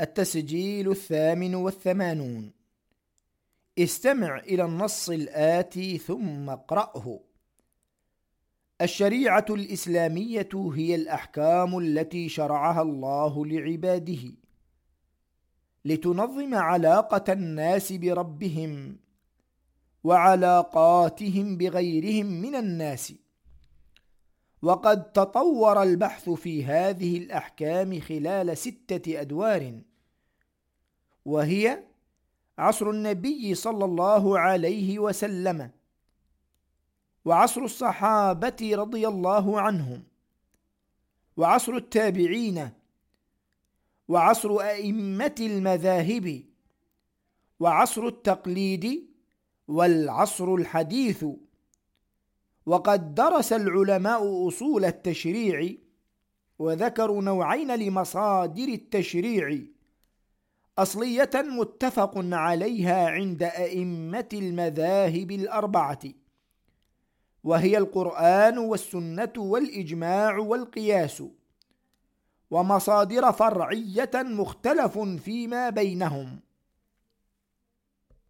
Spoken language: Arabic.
التسجيل الثامن والثمانون. استمع إلى النص الآتي ثم اقرأه. الشريعة الإسلامية هي الأحكام التي شرعها الله لعباده لتنظم علاقة الناس بربهم وعلاقاتهم بغيرهم من الناس. وقد تطور البحث في هذه الأحكام خلال ستة أدوار وهي عصر النبي صلى الله عليه وسلم وعصر الصحابة رضي الله عنهم وعصر التابعين وعصر أئمة المذاهب وعصر التقليد والعصر الحديث. وقد درس العلماء أصول التشريع وذكروا نوعين لمصادر التشريع أصلية متفق عليها عند أئمة المذاهب الأربعة وهي القرآن والسنة والإجماع والقياس ومصادر فرعية مختلف فيما بينهم.